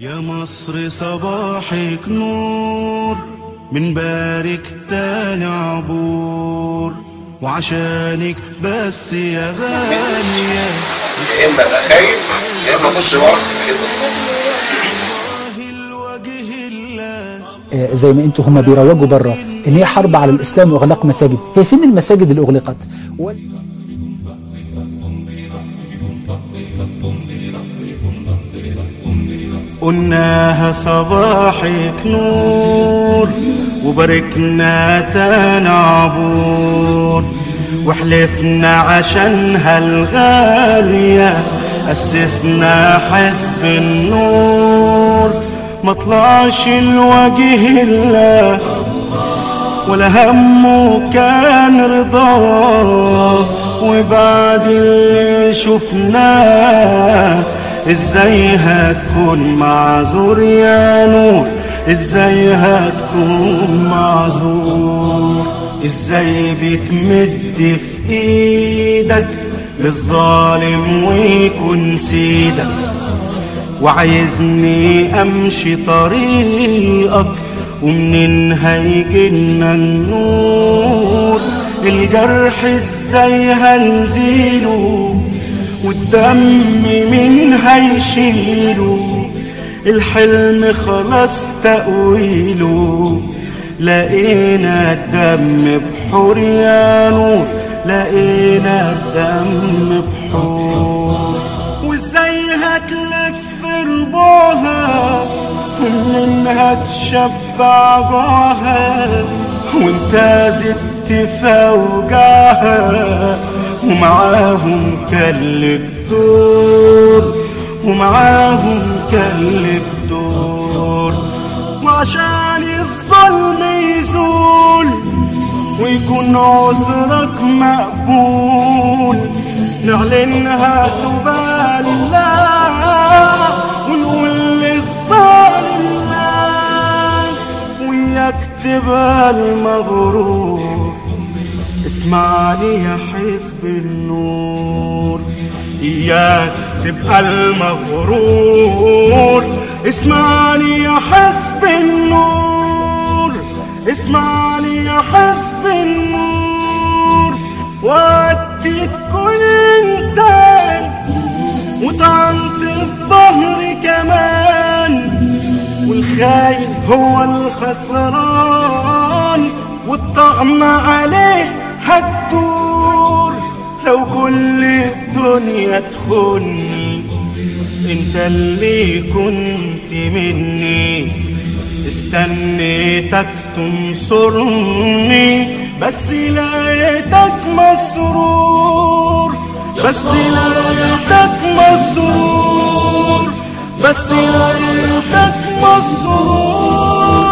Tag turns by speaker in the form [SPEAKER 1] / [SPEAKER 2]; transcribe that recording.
[SPEAKER 1] يا مصر صباحك نور بنبارك تاني عبور. وعشانك بس يا غالية
[SPEAKER 2] يا إما أبقى خايف يا إما أخش الحيطة.
[SPEAKER 1] الله الوجه الله
[SPEAKER 3] آه، زي ما أنتوا هم بيروجوا بره إن هي حرب على الإسلام وإغلاق مساجد. هي فين المساجد اللي أغلقت؟
[SPEAKER 1] قلناها صباحك نور وباركنا تاني عبور وحلفنا عشانها الغالية أسسنا حزب النور. مطلعش الوجه الله ولا همه كان رضاه وبعد اللي شفناه إزاي هتكون معذور يا نور. إزاي هتكون معذور إزاي بتمد في إيدك للظالم ويكون سيدك؟ وعايزني امشي طريقك ومنين هيجينا النور؟ الجرح إزاي هنزيله والدم مين هيشيله الحلم خلاص تأويله لقينا الدم بحور يا نور لقينا الدم بحور. وازاي هتلف ربوها ومنها تشبع جوعها وانت زدت في اوجاعها ومعاهم كلك دور ومعاهم كلك دور وعشان الظلم يزول ويكون عذرك مقبول نعلنها تبال الله ونقول للظالم لا وياك تبقى المغرور اسمعني يا حزب النور إياك تبقى المغرور. اسمعني يا حزب النور اسمعني يا حزب النور. وعدت كل إنسان وطعنت في ظهري كمان والخاين هو الخسران والطعن عليه هتدور لو كل الدنيا تخوني انت اللي كنت مني. استنيتك تنصرني بس لقيتك مسرور. بس لقيتك مسرور. بس لقيتك مسرور.